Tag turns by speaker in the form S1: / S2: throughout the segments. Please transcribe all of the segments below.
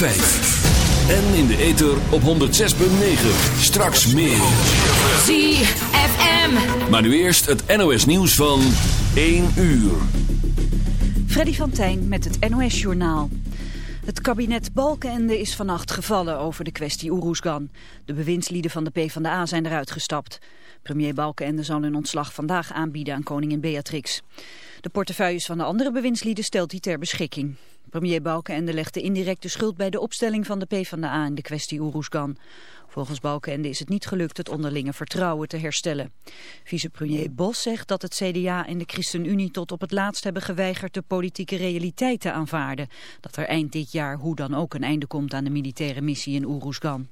S1: En in de ether op 106.9. Straks meer.
S2: ZFM.
S1: Maar nu eerst het NOS nieuws van 1 uur.
S2: Freddy van Tijn met het NOS Journaal. Het kabinet Balkenende is vannacht gevallen over de kwestie Oeroesgan. De bewindslieden van de PvdA zijn eruit gestapt. Premier Balkenende zal hun ontslag vandaag aanbieden aan koningin Beatrix. De portefeuilles van de andere bewindslieden stelt hij ter beschikking. Premier Balkenende legt de indirecte schuld bij de opstelling van de PvdA in de kwestie Oeroesgan. Volgens Balkenende is het niet gelukt het onderlinge vertrouwen te herstellen. Vicepremier Bos zegt dat het CDA en de ChristenUnie tot op het laatst hebben geweigerd de politieke realiteit te aanvaarden. Dat er eind dit jaar hoe dan ook een einde komt aan de militaire missie in Oeroesgan.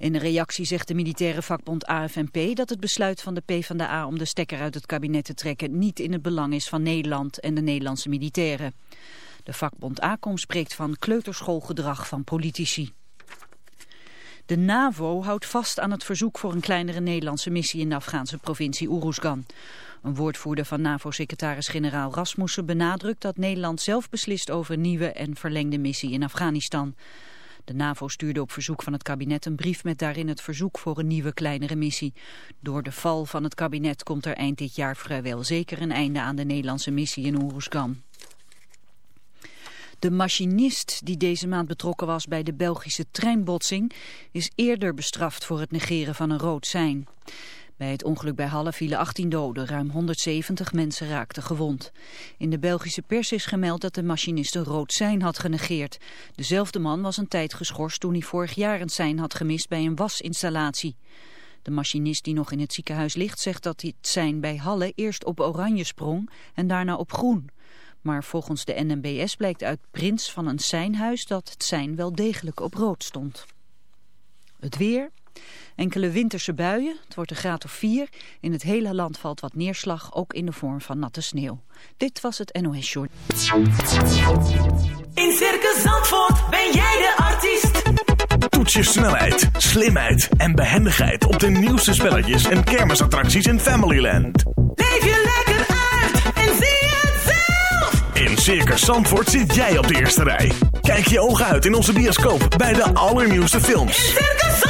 S2: In een reactie zegt de militaire vakbond AFNP dat het besluit van de PvdA om de stekker uit het kabinet te trekken niet in het belang is van Nederland en de Nederlandse militairen. De vakbond ACOM spreekt van kleuterschoolgedrag van politici. De NAVO houdt vast aan het verzoek voor een kleinere Nederlandse missie in de Afghaanse provincie Oeroesgan. Een woordvoerder van NAVO-secretaris-generaal Rasmussen benadrukt dat Nederland zelf beslist over een nieuwe en verlengde missie in Afghanistan. De NAVO stuurde op verzoek van het kabinet een brief met daarin het verzoek voor een nieuwe kleinere missie. Door de val van het kabinet komt er eind dit jaar vrijwel zeker een einde aan de Nederlandse missie in Oeroesgan. De machinist die deze maand betrokken was bij de Belgische treinbotsing is eerder bestraft voor het negeren van een rood sein. Bij het ongeluk bij Halle vielen 18 doden, ruim 170 mensen raakten gewond. In de Belgische pers is gemeld dat de machinist een rood sein had genegeerd. Dezelfde man was een tijd geschorst toen hij vorig jaar een sein had gemist bij een wasinstallatie. De machinist die nog in het ziekenhuis ligt zegt dat het sein bij Halle eerst op oranje sprong en daarna op groen. Maar volgens de NMBS blijkt uit prints van een seinhuis dat het sein wel degelijk op rood stond. Het weer... Enkele winterse buien, het wordt een graad of 4. In het hele land valt wat neerslag, ook in de vorm van natte sneeuw. Dit was het NOS Short.
S3: In Circus Zandvoort ben jij de artiest.
S4: Toets je snelheid, slimheid en behendigheid op de nieuwste spelletjes en kermisattracties in Familyland.
S3: Leef je lekker uit en zie het zelf.
S4: In Circus Zandvoort zit jij op de eerste rij. Kijk je ogen uit in onze bioscoop bij de allernieuwste films.
S3: In Circus Zandvoort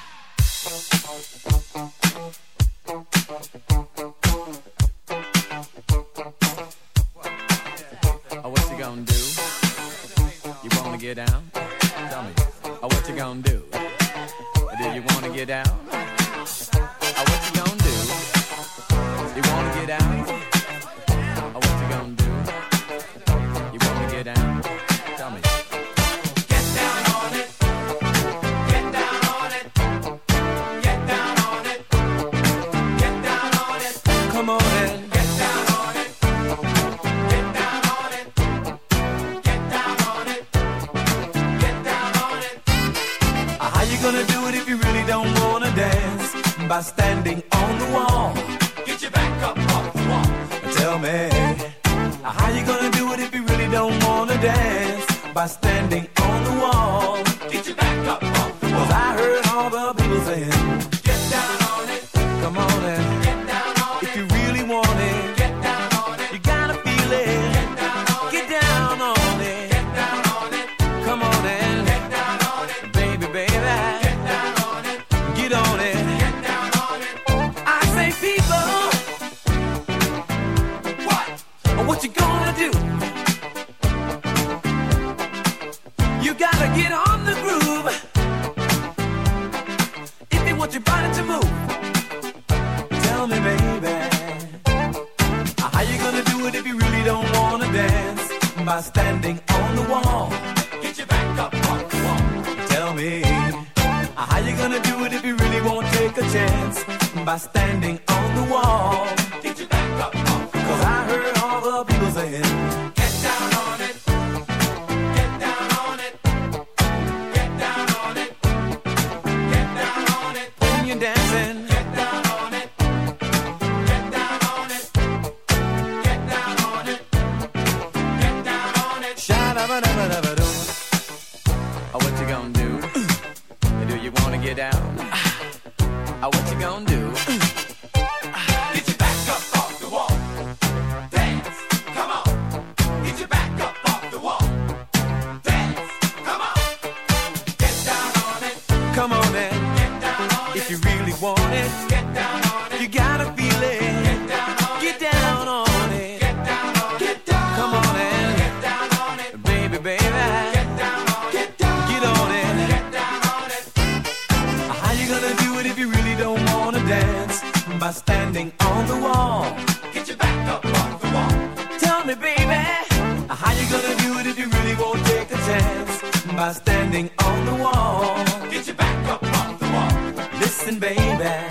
S5: baby.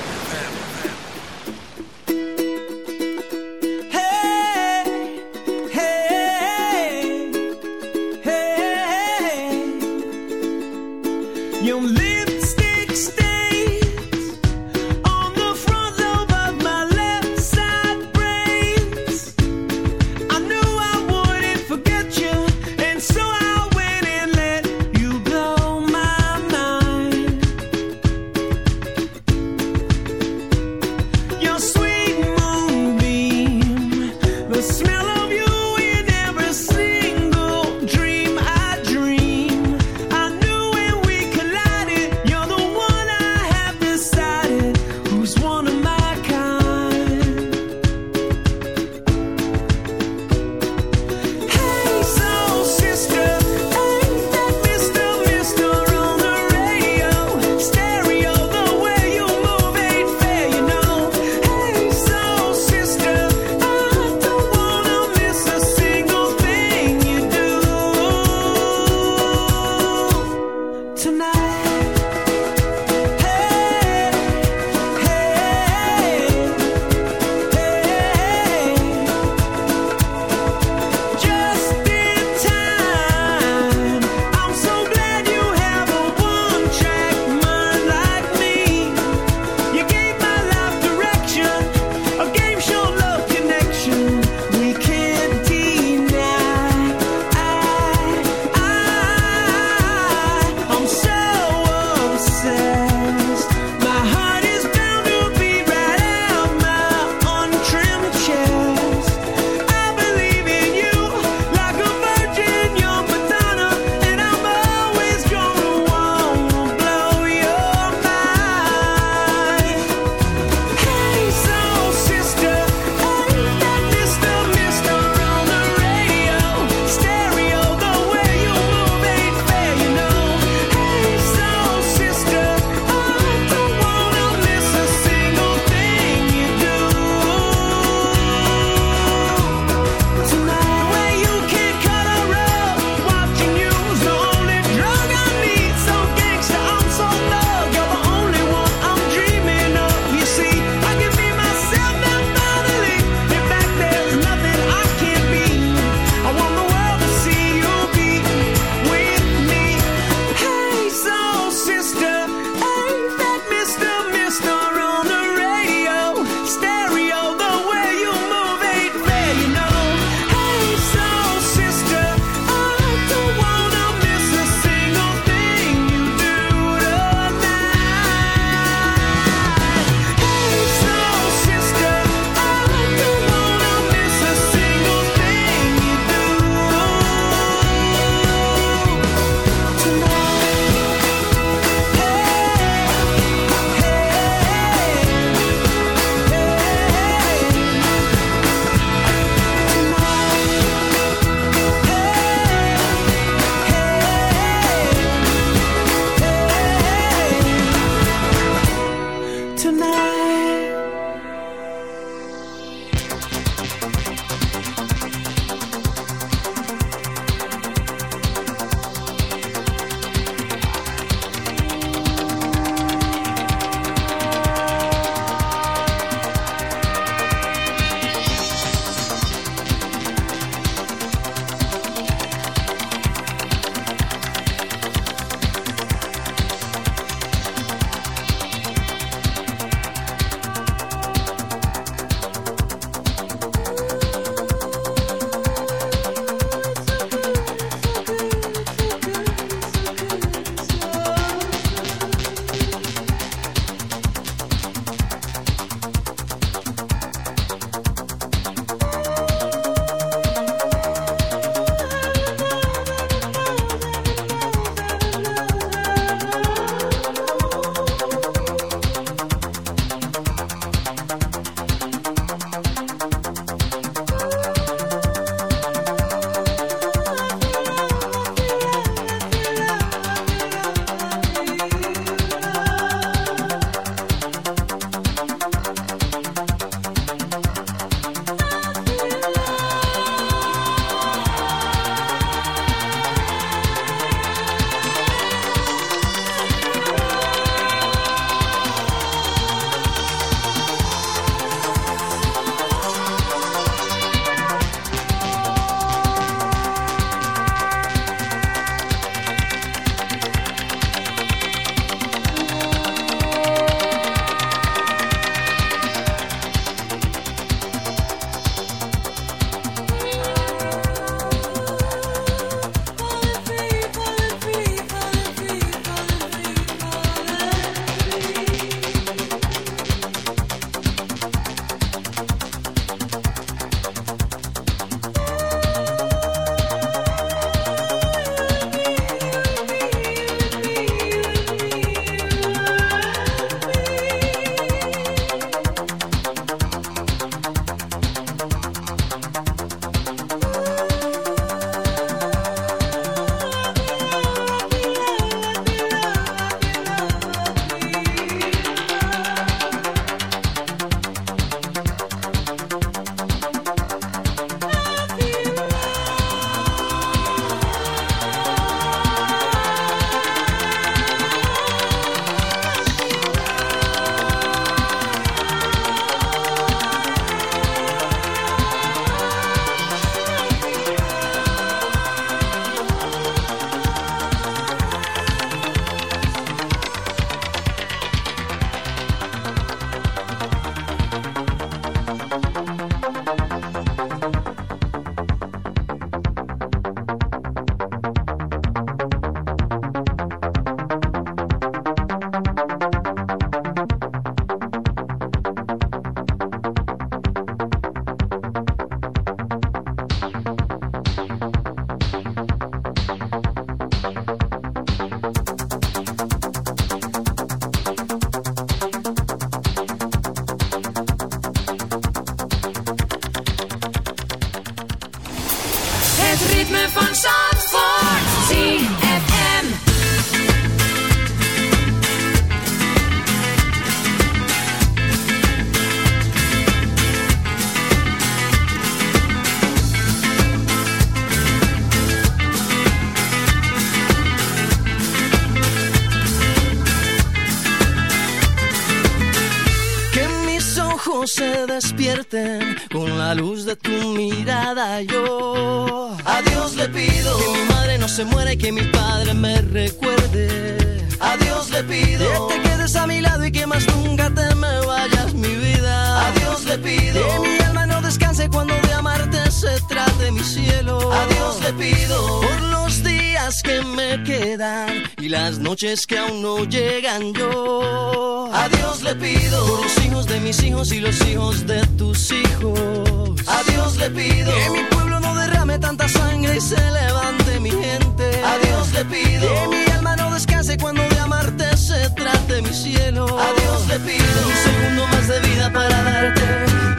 S6: Cielo. A Dios le pido por los días que me quedan y las noches que aún no llegan yo. A Dios le pido por los hijos de mis hijos y los hijos de tus hijos. A Dios le pido que mi pueblo no derrame tanta sangre y se levante mi gente. A Dios le pido que mi alma no descanse cuando de amarte se trate mi cielo. A Dios le pido un segundo más de vida para darte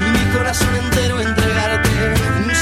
S6: y mi corazón entero entregarte. Un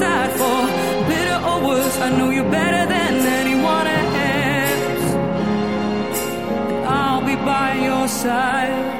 S7: The for bitter or worse. I know you better than anyone else. I'll be by your side.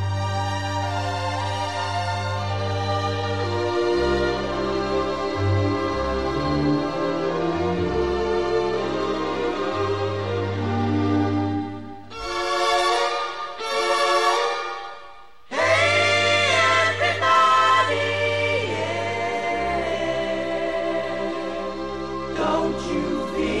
S8: Don't you feel?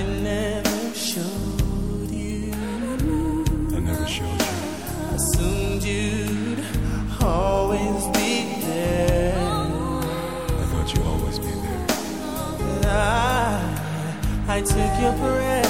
S8: I never showed you.
S9: I never showed you.
S10: I
S9: assumed you'd always be there.
S10: I thought you'd always be there.
S9: But I took your presence